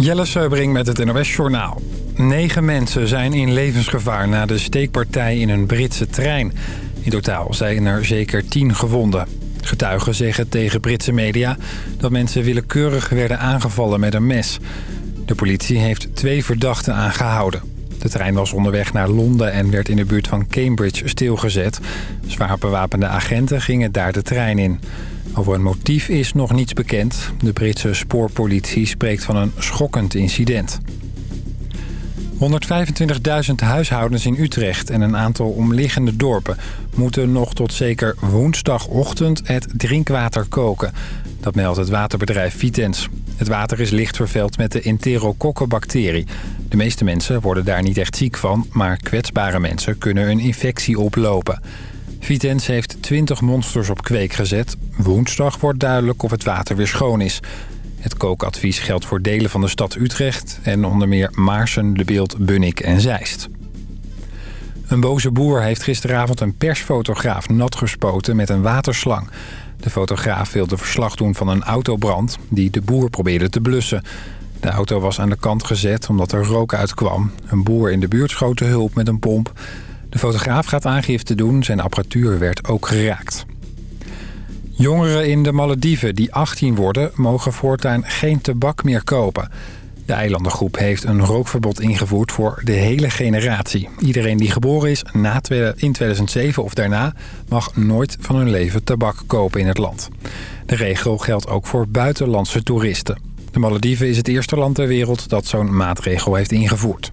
Jelle Seubring met het NOS Journaal. Negen mensen zijn in levensgevaar na de steekpartij in een Britse trein. In totaal zijn er zeker tien gewonden. Getuigen zeggen tegen Britse media dat mensen willekeurig werden aangevallen met een mes. De politie heeft twee verdachten aangehouden. De trein was onderweg naar Londen en werd in de buurt van Cambridge stilgezet. Zwaar bewapende agenten gingen daar de trein in. Over een motief is nog niets bekend. De Britse spoorpolitie spreekt van een schokkend incident. 125.000 huishoudens in Utrecht en een aantal omliggende dorpen... moeten nog tot zeker woensdagochtend het drinkwater koken. Dat meldt het waterbedrijf Vitens. Het water is licht vervuild met de enterokokkenbacterie. De meeste mensen worden daar niet echt ziek van... maar kwetsbare mensen kunnen een infectie oplopen... Vitens heeft 20 monsters op kweek gezet. Woensdag wordt duidelijk of het water weer schoon is. Het kookadvies geldt voor delen van de stad Utrecht... en onder meer Maarsen, De Beeld, Bunnik en Zeist. Een boze boer heeft gisteravond een persfotograaf nat gespoten met een waterslang. De fotograaf wilde verslag doen van een autobrand die de boer probeerde te blussen. De auto was aan de kant gezet omdat er rook uitkwam. Een boer in de buurt schoot de hulp met een pomp... De fotograaf gaat aangifte doen. Zijn apparatuur werd ook geraakt. Jongeren in de Malediven die 18 worden... mogen voortaan geen tabak meer kopen. De eilandengroep heeft een rookverbod ingevoerd voor de hele generatie. Iedereen die geboren is na in 2007 of daarna... mag nooit van hun leven tabak kopen in het land. De regel geldt ook voor buitenlandse toeristen. De Malediven is het eerste land ter wereld dat zo'n maatregel heeft ingevoerd.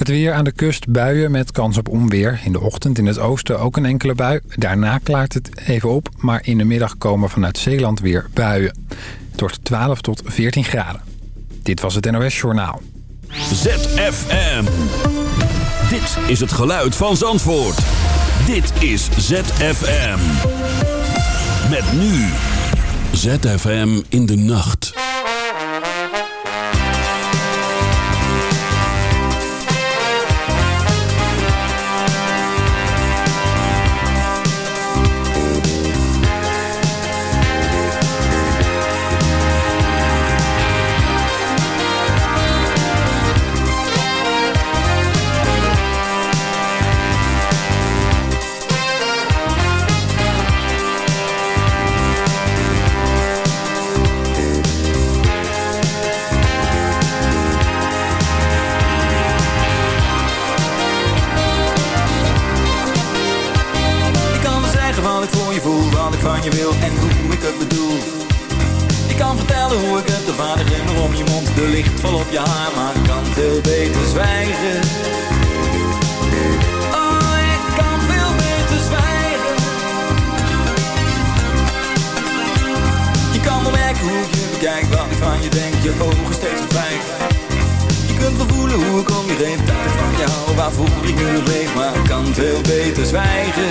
Het weer aan de kust buien met kans op onweer. In de ochtend in het oosten ook een enkele bui. Daarna klaart het even op, maar in de middag komen vanuit Zeeland weer buien. Het wordt 12 tot 14 graden. Dit was het NOS Journaal. ZFM. Dit is het geluid van Zandvoort. Dit is ZFM. Met nu. ZFM in de nacht. wil en hoe ik het bedoel. Je kan vertellen hoe ik het, de vader in om je mond. De licht vol op je haar, maar ik kan veel beter zwijgen. Oh, ik kan veel beter zwijgen. Je kan wel merken hoe ik je bekijk, wat ik van je denk Je ogen steeds verdwijgen kunt wel voelen hoe ik om je heen Tijd van jou, waarvoor ik nu leef Maar ik kan veel beter zwijgen.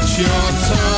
It's your time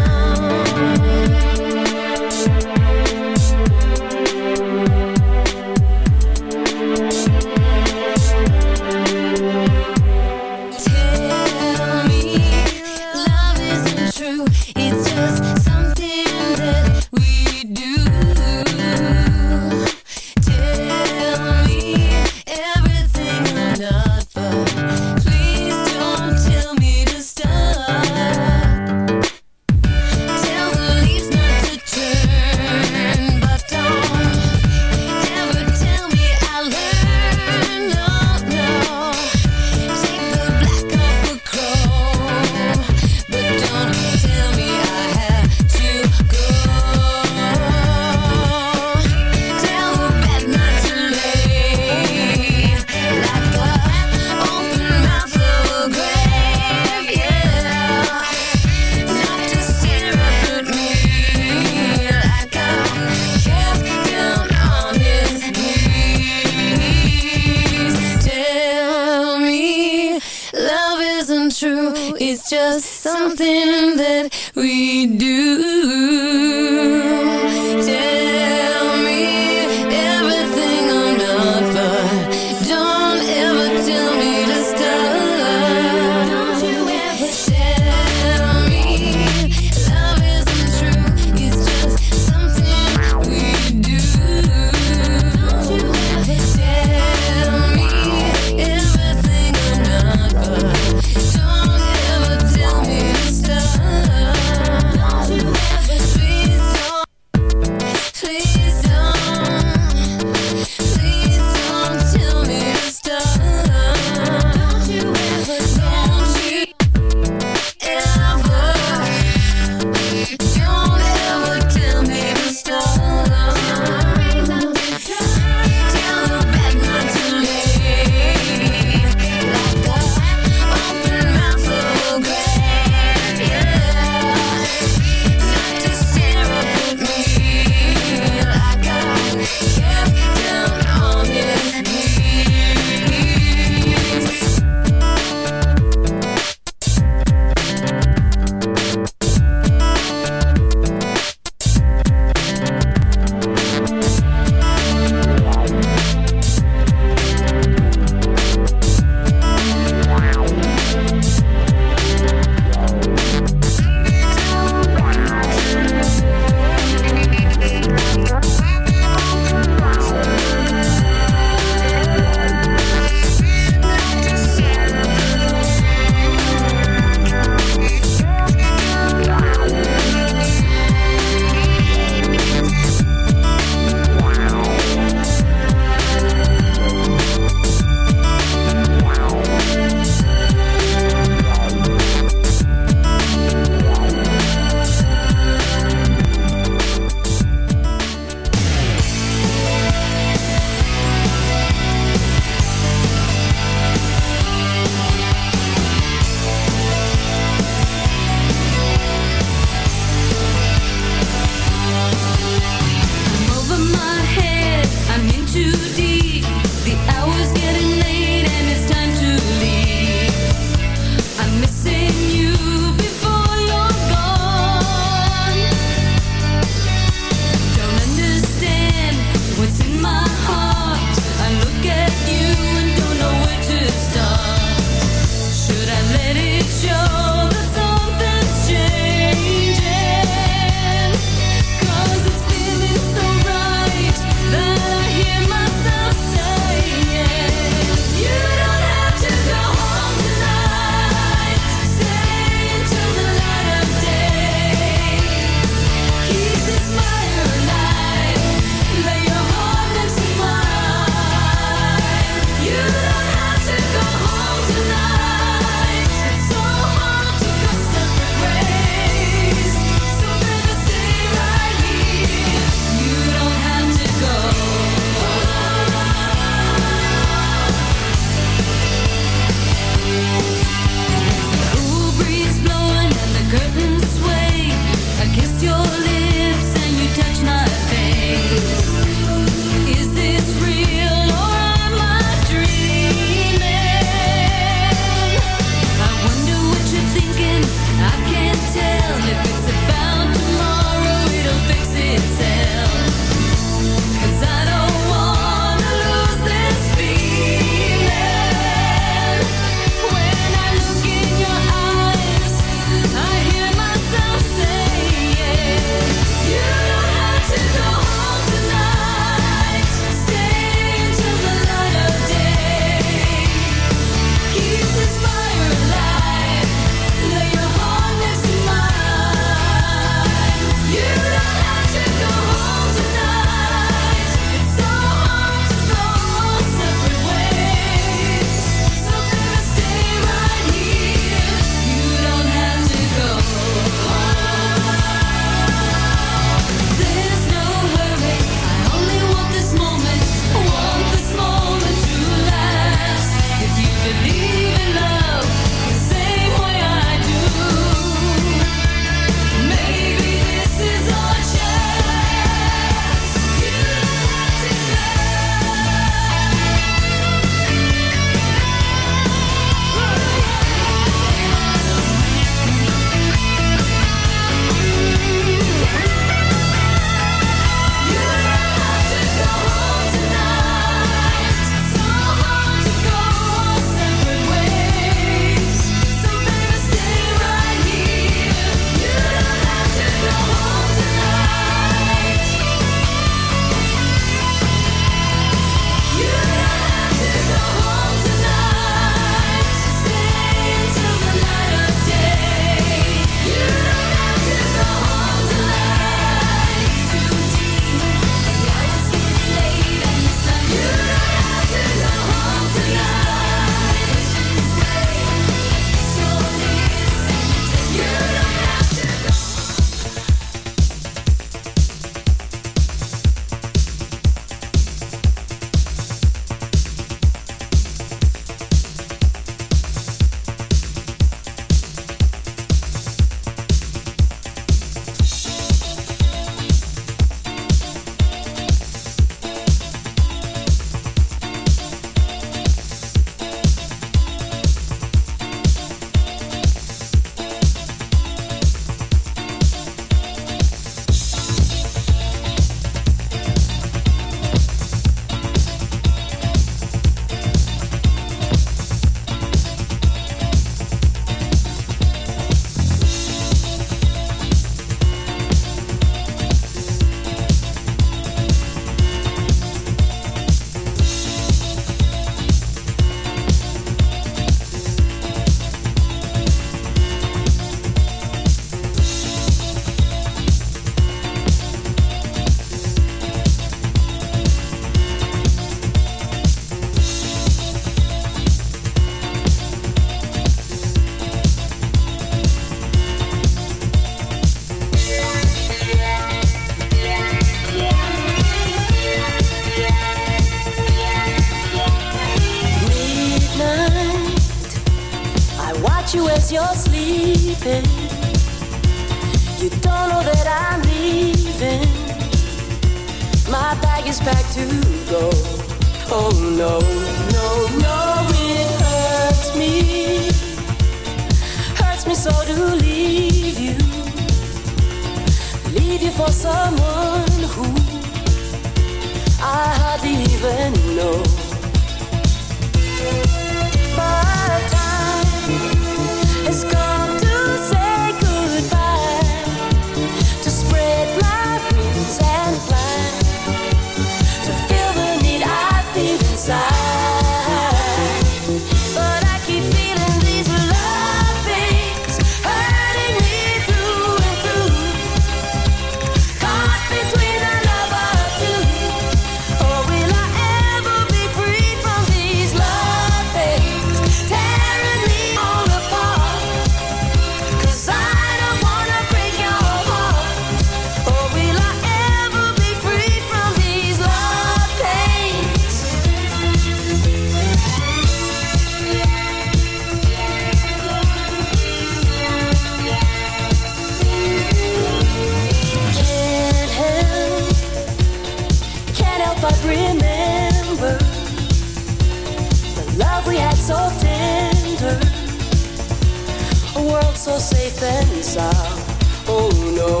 Oh no,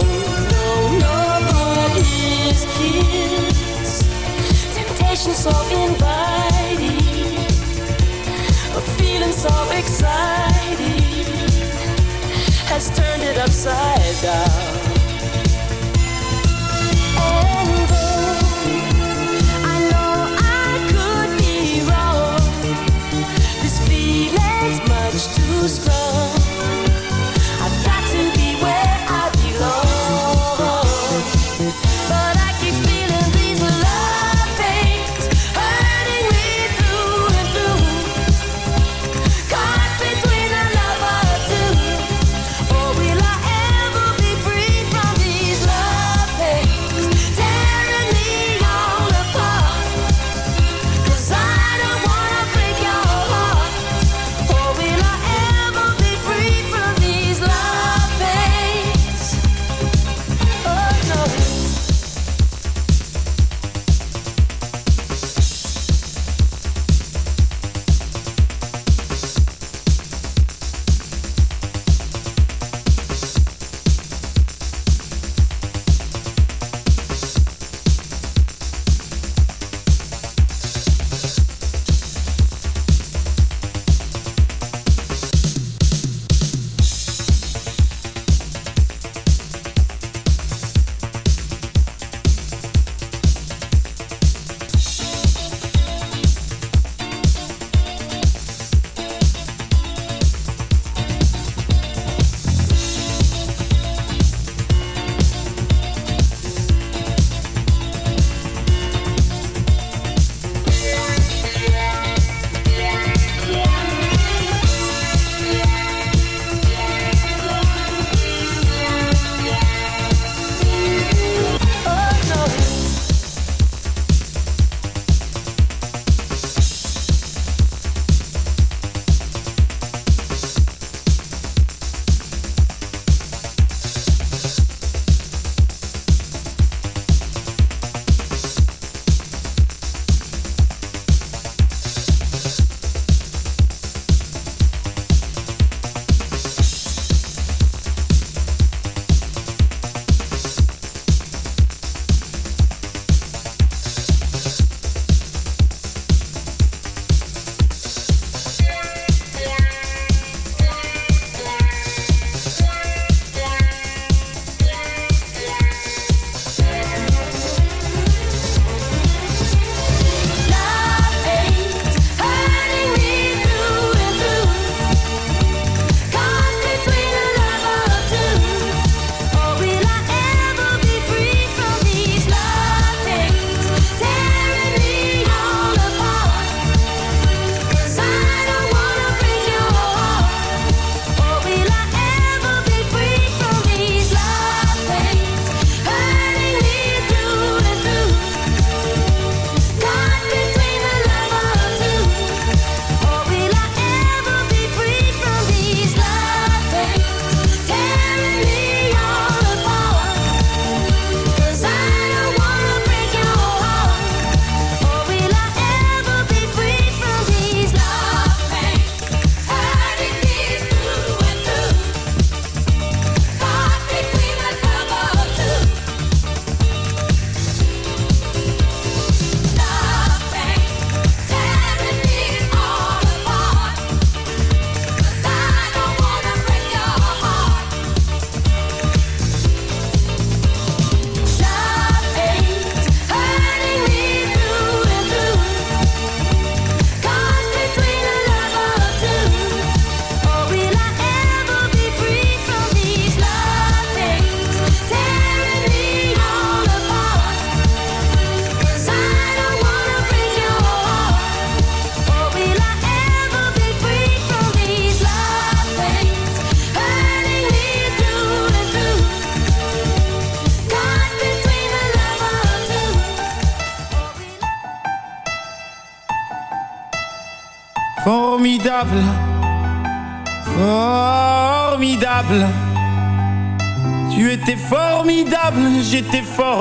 no, no, but his kiss, so in.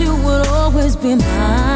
You would always be mine.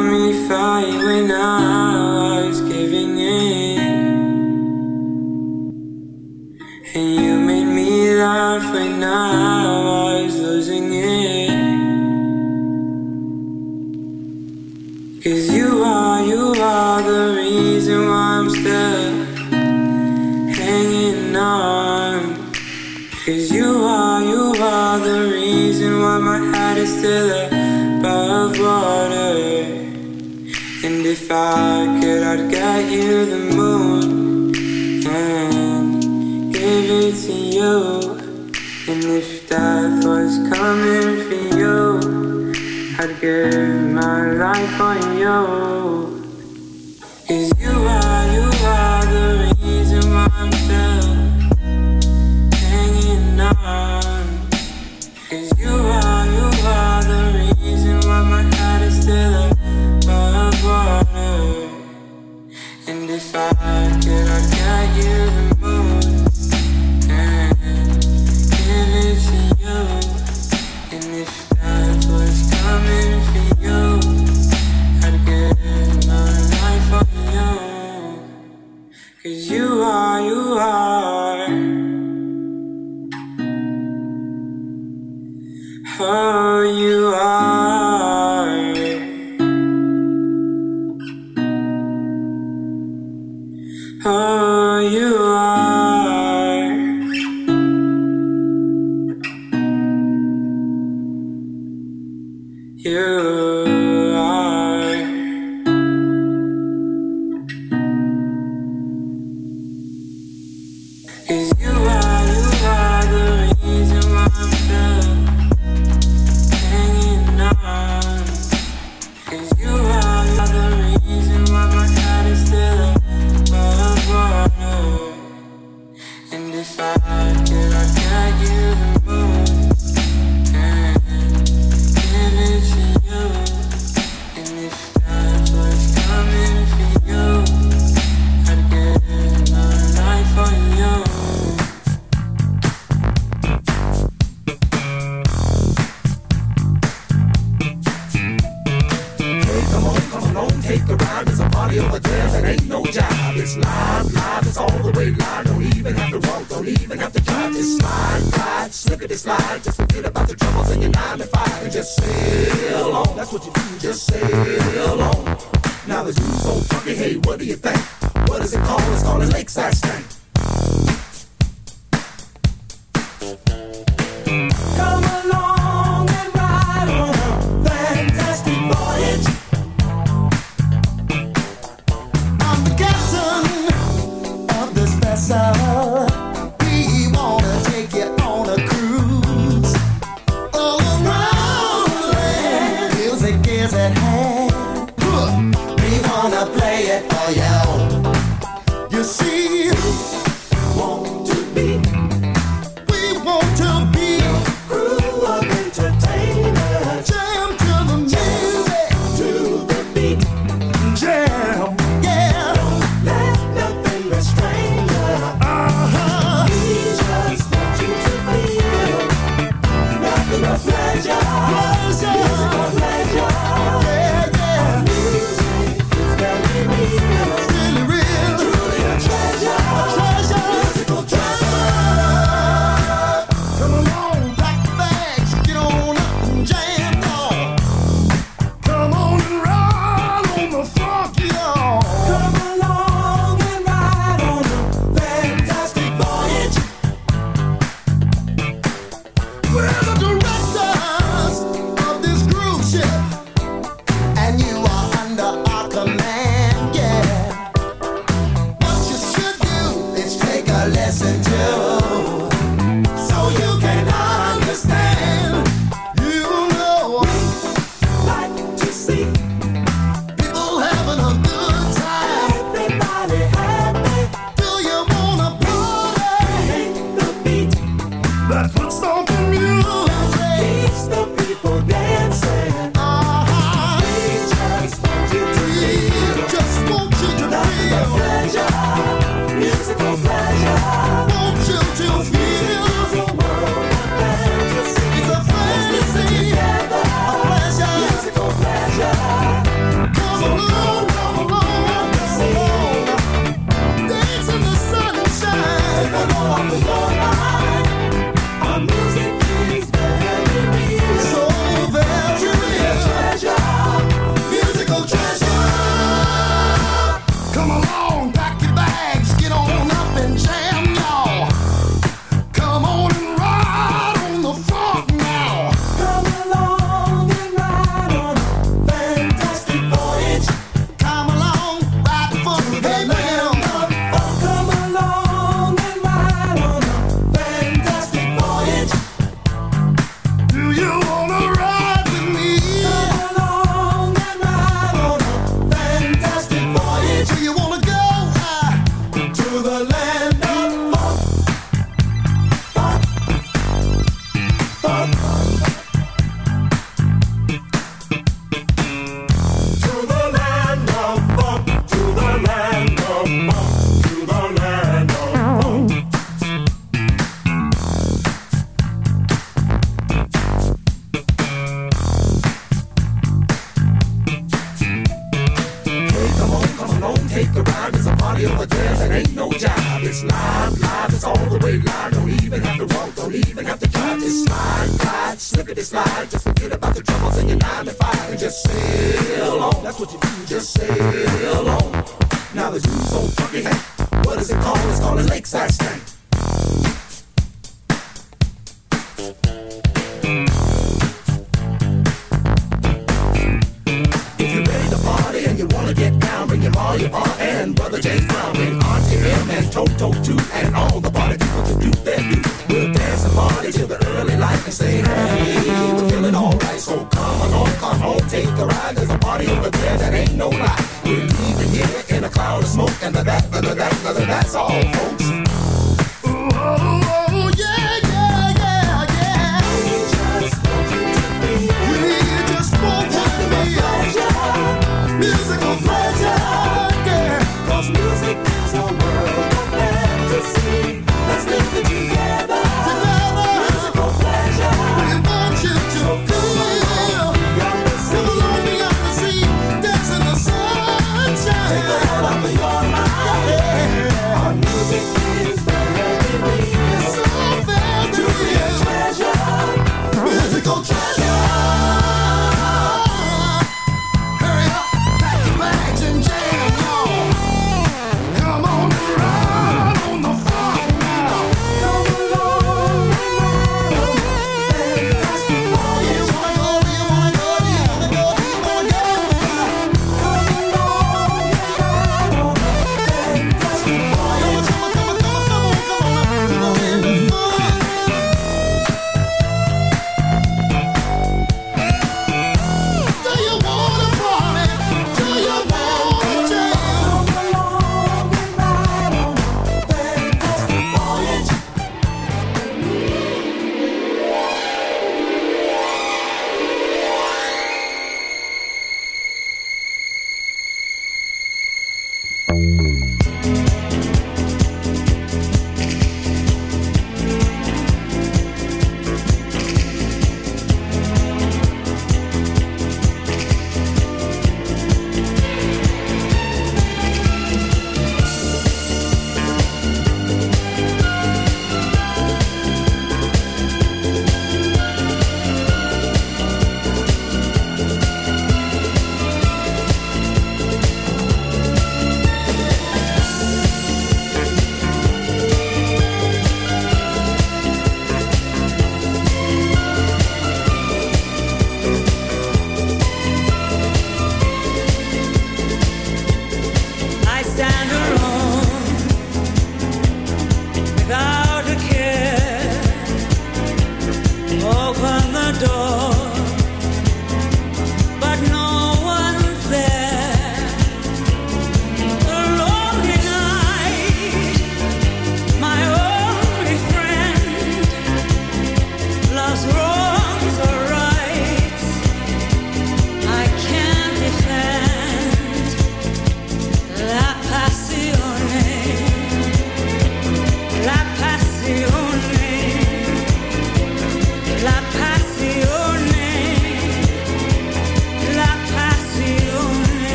call me fine when I was giving in, and you made me laugh when I. If I could, I'd get you the moon and give it to you. And if death was coming for you, I'd give my life for you. pleasure. pleasure.